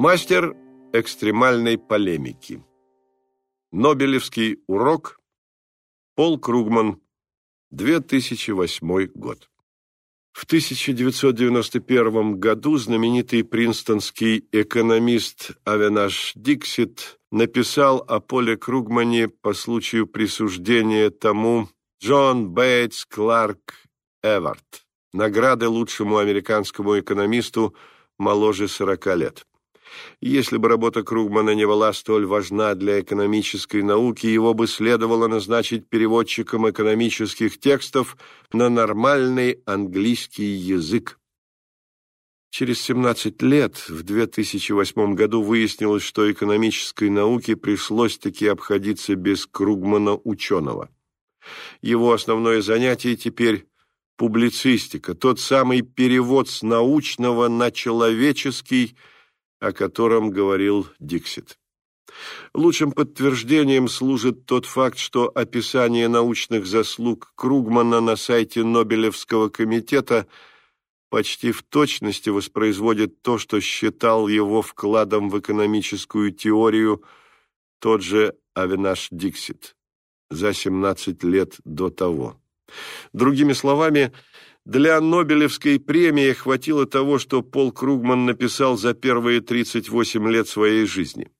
Мастер экстремальной полемики. Нобелевский урок. Пол Кругман. 2008 год. В 1991 году знаменитый принстонский экономист Авенаш Диксит написал о Поле Кругмане по случаю присуждения тому Джон Бейтс Кларк Эвард награды лучшему американскому экономисту моложе 40 лет. Если бы работа Кругмана не была столь важна для экономической науки, его бы следовало назначить переводчиком экономических текстов на нормальный английский язык. Через 17 лет, в 2008 году, выяснилось, что экономической науке пришлось-таки обходиться без Кругмана-ученого. Его основное занятие теперь публицистика, тот самый перевод с научного на человеческий – о котором говорил Диксит. Лучшим подтверждением служит тот факт, что описание научных заслуг Кругмана на сайте Нобелевского комитета почти в точности воспроизводит то, что считал его вкладом в экономическую теорию тот же Авинаш Диксит за 17 лет до того. Другими словами, для Нобелевской премии хватило того, что Пол Кругман написал за первые 38 лет своей жизни.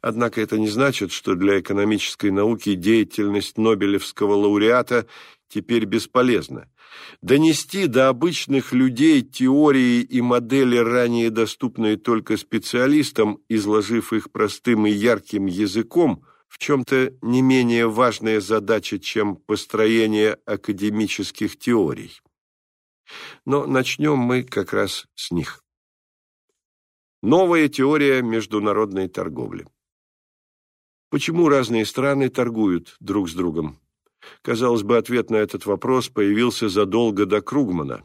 Однако это не значит, что для экономической науки деятельность Нобелевского лауреата теперь бесполезна. Донести до обычных людей теории и модели, ранее доступные только специалистам, изложив их простым и ярким языком, в чем-то не менее важная задача, чем построение академических теорий. Но начнем мы как раз с них. Новая теория международной торговли. Почему разные страны торгуют друг с другом? Казалось бы, ответ на этот вопрос появился задолго до Кругмана.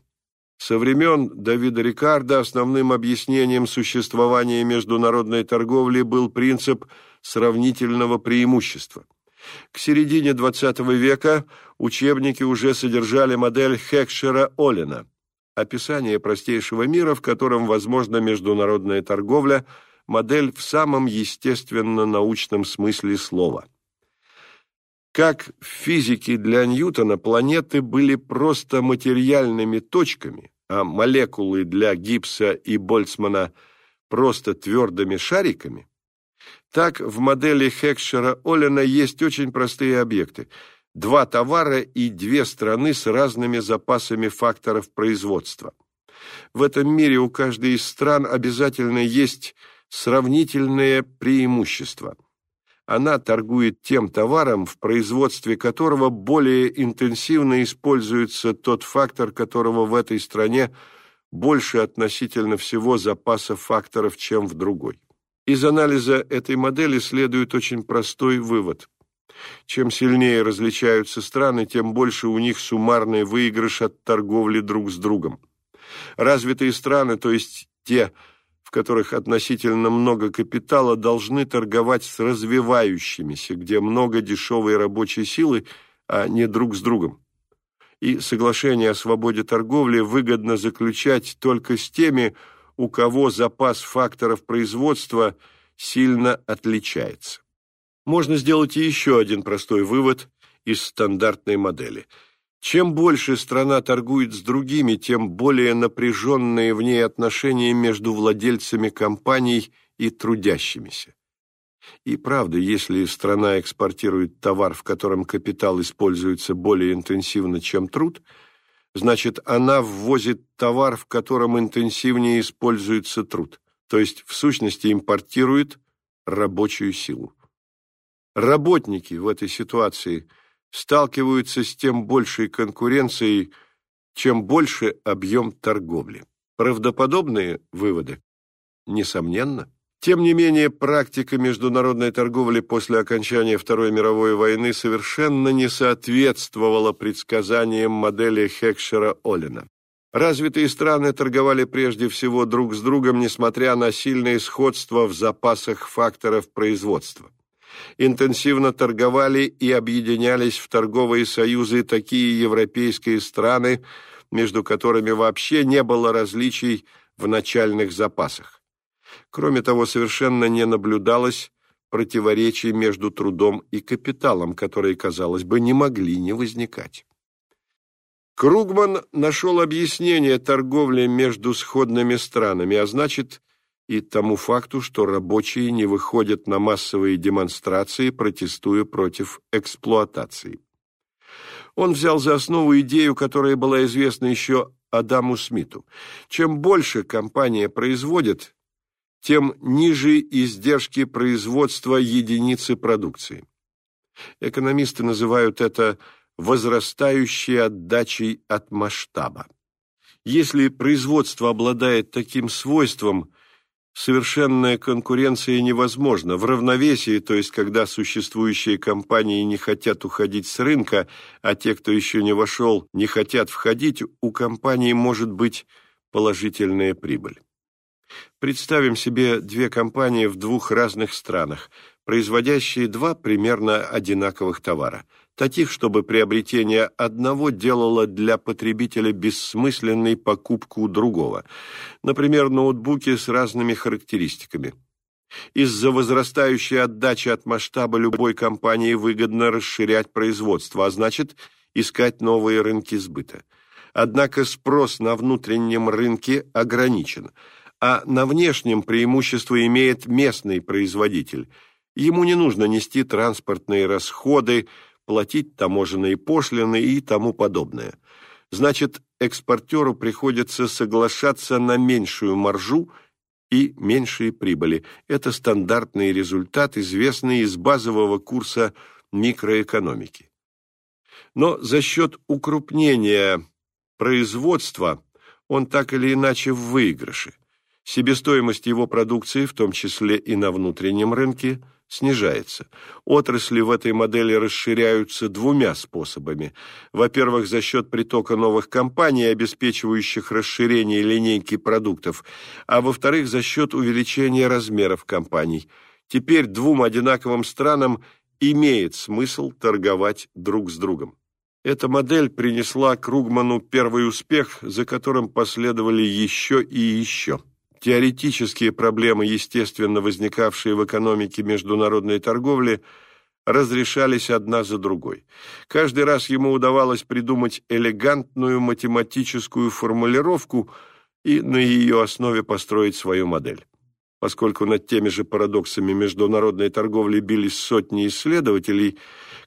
Со времен Давида Рикардо основным объяснением существования международной торговли был принцип сравнительного преимущества. К середине XX века учебники уже содержали модель Хекшера-Олина, описание простейшего мира, в котором возможна международная торговля, модель в самом естественно-научном смысле слова. Как в физике для Ньютона планеты были просто материальными точками, а молекулы для Гибса и Больцмана просто твердыми шариками, так в модели Хекшера-Оллена есть очень простые объекты. Два товара и две страны с разными запасами факторов производства. В этом мире у каждой из стран обязательно есть сравнительное преимущество. Она торгует тем товаром, в производстве которого более интенсивно используется тот фактор, которого в этой стране больше относительно всего запаса факторов, чем в другой. Из анализа этой модели следует очень простой вывод. Чем сильнее различаются страны, тем больше у них суммарный выигрыш от торговли друг с другом. Развитые страны, то есть те, в которых относительно много капитала, должны торговать с развивающимися, где много дешевой рабочей силы, а не друг с другом. И соглашение о свободе торговли выгодно заключать только с теми, у кого запас факторов производства сильно отличается. Можно сделать и еще один простой вывод из стандартной модели. Чем больше страна торгует с другими, тем более напряженные в ней отношения между владельцами компаний и трудящимися. И правда, если страна экспортирует товар, в котором капитал используется более интенсивно, чем труд – значит, она ввозит товар, в котором интенсивнее используется труд, то есть, в сущности, импортирует рабочую силу. Работники в этой ситуации сталкиваются с тем большей конкуренцией, чем больше объем торговли. Правдоподобные выводы? Несомненно. Тем не менее, практика международной торговли после окончания Второй мировой войны совершенно не соответствовала предсказаниям модели Хекшера-Оллина. Развитые страны торговали прежде всего друг с другом, несмотря на сильное сходство в запасах факторов производства. Интенсивно торговали и объединялись в торговые союзы такие европейские страны, между которыми вообще не было различий в начальных запасах. Кроме того, совершенно не наблюдалось противоречий между трудом и капиталом, которые, казалось бы, не могли не возникать. Кругман нашел объяснение торговли между сходными странами, а значит и тому факту, что рабочие не выходят на массовые демонстрации, протестуя против эксплуатации. Он взял за основу идею, которая была известна еще Адаму Смиту. Чем больше компания производит, тем ниже издержки производства единицы продукции. Экономисты называют это возрастающей отдачей от масштаба. Если производство обладает таким свойством, совершенная конкуренция невозможна. В равновесии, то есть когда существующие компании не хотят уходить с рынка, а те, кто еще не вошел, не хотят входить, у компании может быть положительная прибыль. Представим себе две компании в двух разных странах, производящие два примерно одинаковых товара – таких, чтобы приобретение одного делало для потребителя бессмысленной покупку другого, например, ноутбуки с разными характеристиками. Из-за возрастающей отдачи от масштаба любой компании выгодно расширять производство, а значит, искать новые рынки сбыта. Однако спрос на внутреннем рынке ограничен, а на внешнем преимущество имеет местный производитель. Ему не нужно нести транспортные расходы, платить таможенные пошлины и тому подобное. Значит, экспортеру приходится соглашаться на меньшую маржу и меньшие прибыли. Это стандартный результат, известный из базового курса микроэкономики. Но за счет укрупнения производства он так или иначе в выигрыше. Себестоимость его продукции, в том числе и на внутреннем рынке, снижается. Отрасли в этой модели расширяются двумя способами. Во-первых, за счет притока новых компаний, обеспечивающих расширение линейки продуктов, а во-вторых, за счет увеличения размеров компаний. Теперь двум одинаковым странам имеет смысл торговать друг с другом. Эта модель принесла Кругману первый успех, за которым последовали еще и еще. Теоретические проблемы, естественно возникавшие в экономике международной торговли, разрешались одна за другой. Каждый раз ему удавалось придумать элегантную математическую формулировку и на ее основе построить свою модель. Поскольку над теми же парадоксами международной торговли бились сотни исследователей,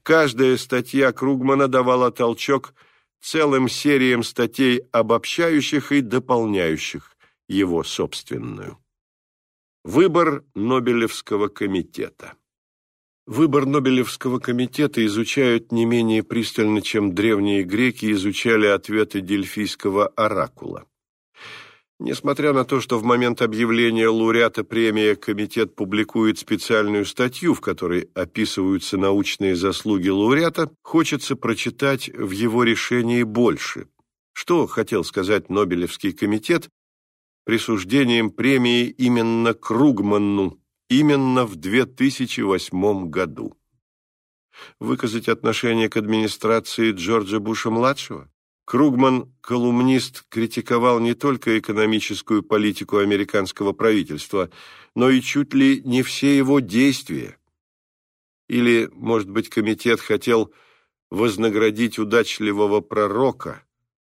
каждая статья Кругмана давала толчок целым сериям статей обобщающих и дополняющих его собственную. Выбор Нобелевского комитета Выбор Нобелевского комитета изучают не менее пристально, чем древние греки изучали ответы дельфийского оракула. Несмотря на то, что в момент объявления лауреата премии комитет публикует специальную статью, в которой описываются научные заслуги лауреата, хочется прочитать в его решении больше. Что хотел сказать Нобелевский комитет, присуждением премии именно Кругманну, именно в 2008 году. Выказать отношение к администрации Джорджа Буша-младшего? Кругман, колумнист, критиковал не только экономическую политику американского правительства, но и чуть ли не все его действия. Или, может быть, комитет хотел вознаградить удачливого пророка,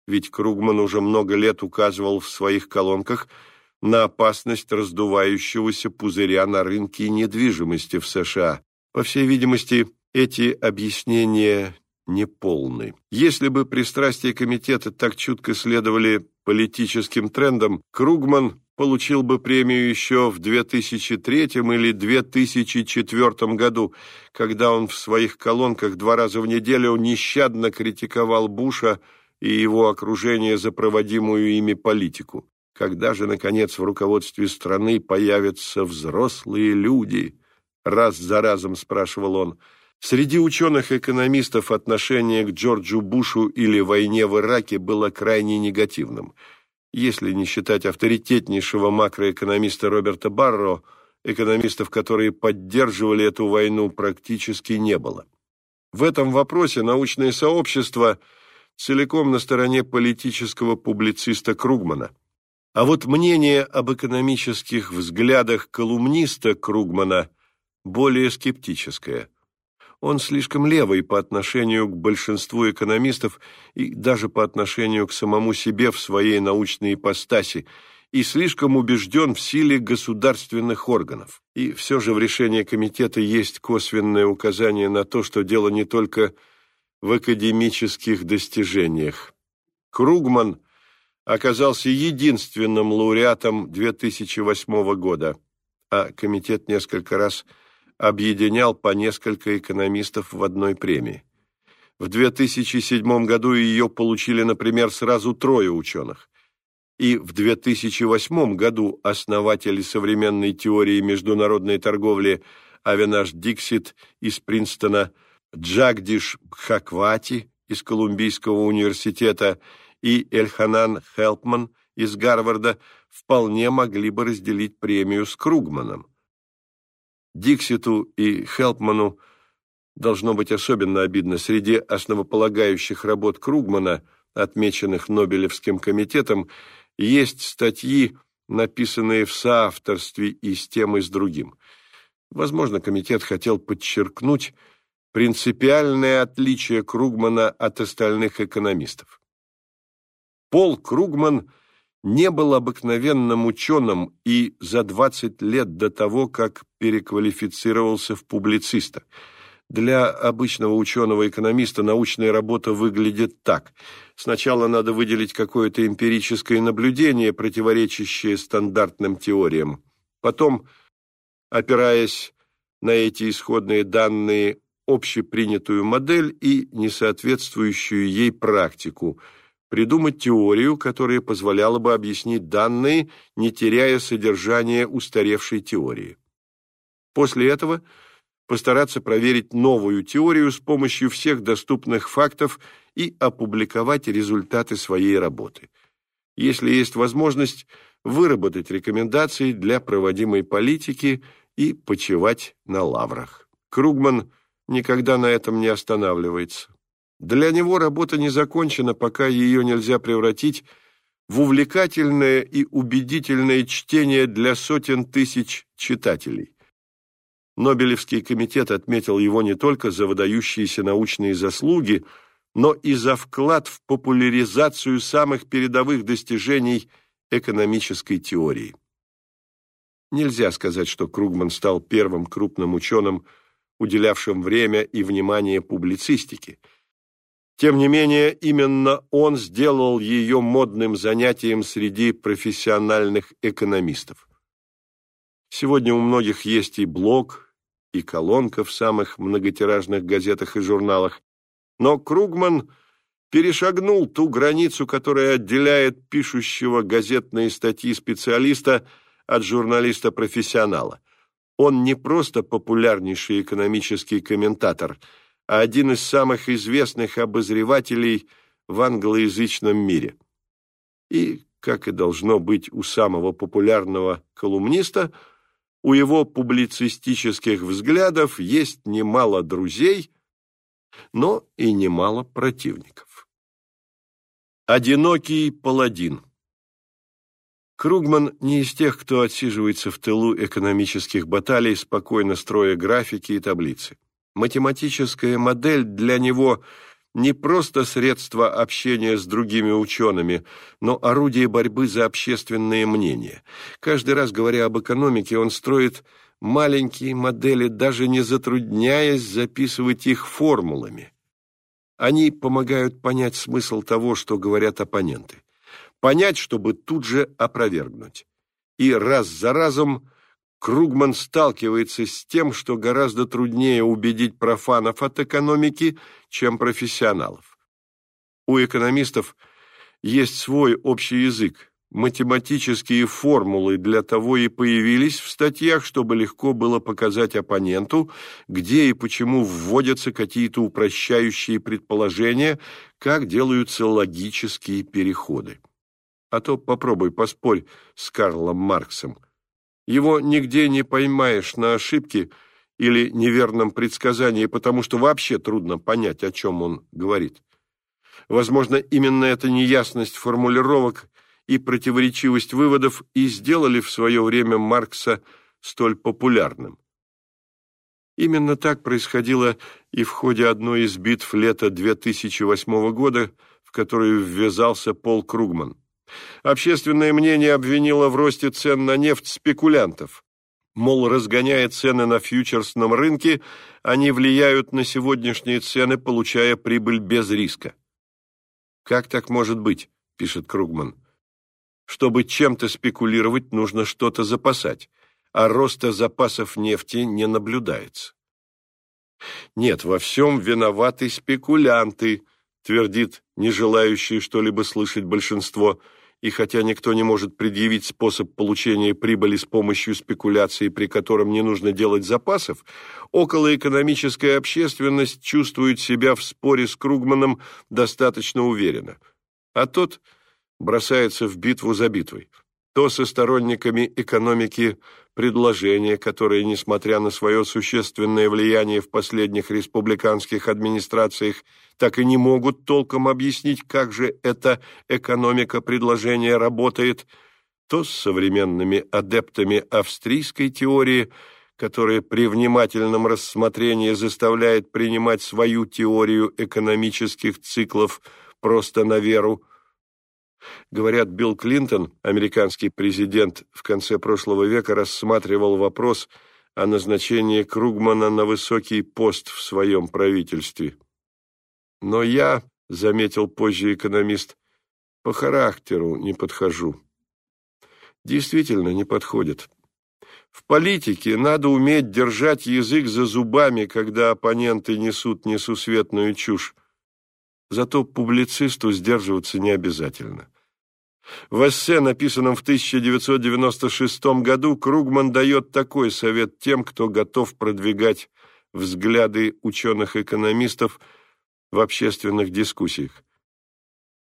ведь Кругман уже много лет указывал в своих колонках на опасность раздувающегося пузыря на рынке недвижимости в США. По всей видимости, эти объяснения неполны. Если бы пристрастия комитета так чутко следовали политическим трендам, Кругман получил бы премию еще в 2003 или 2004 году, когда он в своих колонках два раза в неделю нещадно критиковал Буша и его окружение за проводимую ими политику. Когда же, наконец, в руководстве страны появятся взрослые люди? Раз за разом спрашивал он. Среди ученых-экономистов отношение к Джорджу Бушу или войне в Ираке было крайне негативным. Если не считать авторитетнейшего макроэкономиста Роберта Барро, экономистов, которые поддерживали эту войну, практически не было. В этом вопросе научное сообщество – целиком на стороне политического публициста Кругмана. А вот мнение об экономических взглядах колумниста Кругмана более скептическое. Он слишком левый по отношению к большинству экономистов и даже по отношению к самому себе в своей научной ипостаси, и слишком убежден в силе государственных органов. И все же в решении комитета есть косвенное указание на то, что дело не только в академических достижениях. Кругман оказался единственным лауреатом 2008 года, а комитет несколько раз объединял по несколько экономистов в одной премии. В 2007 году ее получили, например, сразу трое ученых и в 2008 году основатели современной теории международной торговли Авинаш Диксит из Принстона, Джагдиш Бхаквати из Колумбийского университета и Эльханан Хелпман из Гарварда вполне могли бы разделить премию с Кругманом. Дикситу и Хелпману должно быть особенно обидно среди основополагающих работ Кругмана, отмеченных Нобелевским комитетом, есть статьи, написанные в соавторстве и с тем, и с другим. Возможно, комитет хотел подчеркнуть принципиальное отличие Кругмана от остальных экономистов. Пол Кругман не был обыкновенным ученым и за 20 лет до того, как переквалифицировался в публициста – для обычного ученого-экономиста научная работа выглядит так. Сначала надо выделить какое-то эмпирическое наблюдение, противоречащее стандартным теориям. Потом, опираясь на эти исходные данные, общепринятую модель и несоответствующую ей практику, придумать теорию, которая позволяла бы объяснить данные, не теряя содержания устаревшей теории. После этого – постараться проверить новую теорию с помощью всех доступных фактов и опубликовать результаты своей работы. Если есть возможность, выработать рекомендации для проводимой политики и почивать на лаврах. Кругман никогда на этом не останавливается. Для него работа не закончена, пока ее нельзя превратить в увлекательное и убедительное чтение для сотен тысяч читателей. Нобелевский комитет отметил его не только за выдающиеся научные заслуги, но и за вклад в популяризацию самых передовых достижений экономической теории. Нельзя сказать, что Кругман стал первым крупным ученым, уделявшим время и внимание публицистике. Тем не менее, именно он сделал ее модным занятием среди профессиональных экономистов. Сегодня у многих есть и блог, и колонка в самых многотиражных газетах и журналах. Но Кругман перешагнул ту границу, которая отделяет пишущего газетные статьи специалиста от журналиста-профессионала. Он не просто популярнейший экономический комментатор, а один из самых известных обозревателей в англоязычном мире. И, как и должно быть у самого популярного колумниста – у его публицистических взглядов есть немало друзей, но и немало противников. Одинокий паладин Кругман не из тех, кто отсиживается в тылу экономических баталий, спокойно строя графики и таблицы. Математическая модель для него – не просто средство общения с другими учеными, но орудие борьбы за общественное мнение. Каждый раз, говоря об экономике, он строит маленькие модели, даже не затрудняясь записывать их формулами. Они помогают понять смысл того, что говорят оппоненты. Понять, чтобы тут же опровергнуть. И раз за разом Кругман сталкивается с тем, что гораздо труднее убедить профанов от экономики, чем профессионалов. У экономистов есть свой общий язык. Математические формулы для того и появились в статьях, чтобы легко было показать оппоненту, где и почему вводятся какие-то упрощающие предположения, как делаются логические переходы. А то попробуй поспорь с Карлом Марксом – его нигде не поймаешь на ошибке или неверном предсказании, потому что вообще трудно понять, о чем он говорит. Возможно, именно эта неясность формулировок и противоречивость выводов и сделали в свое время Маркса столь популярным. Именно так происходило и в ходе одной из битв лета 2008 года, в которую ввязался Пол Кругман. Общественное мнение обвинило в росте цен на нефть спекулянтов. Мол, разгоняя цены на фьючерсном рынке, они влияют на сегодняшние цены, получая прибыль без риска. «Как так может быть?» – пишет Кругман. «Чтобы чем-то спекулировать, нужно что-то запасать, а роста запасов нефти не наблюдается». «Нет, во всем виноваты спекулянты», – твердит не желающие что-либо слышать большинство – и хотя никто не может предъявить способ получения прибыли с помощью спекуляции, при котором не нужно делать запасов, околоэкономическая общественность чувствует себя в споре с Кругманом достаточно уверенно. А тот бросается в битву за битвой. То со сторонниками экономики предложения, которые, несмотря на свое существенное влияние в последних республиканских администрациях, так и не могут толком объяснить, как же эта экономика предложения работает, то с современными адептами австрийской теории, которая при внимательном рассмотрении заставляет принимать свою теорию экономических циклов просто на веру, Говорят, Билл Клинтон, американский президент, в конце прошлого века рассматривал вопрос о назначении Кругмана на высокий пост в своем правительстве. Но я, заметил позже экономист, по характеру не подхожу. Действительно не подходит. В политике надо уметь держать язык за зубами, когда оппоненты несут несусветную чушь. Зато публицисту сдерживаться не обязательно. В эссе, написанном в 1996 году, Кругман дает такой совет тем, кто готов продвигать взгляды ученых-экономистов в общественных дискуссиях.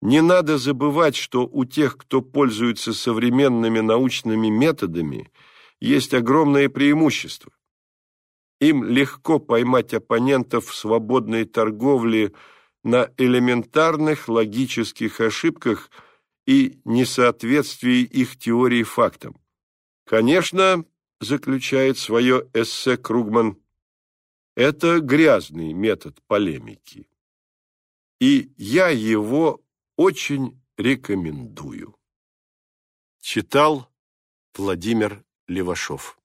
Не надо забывать, что у тех, кто пользуется современными научными методами, есть огромное преимущество. Им легко поймать оппонентов в свободной торговле на элементарных логических ошибках – и несоответствии их теории фактам. Конечно, заключает свое эссе Кругман, это грязный метод полемики. И я его очень рекомендую. Читал Владимир Левашов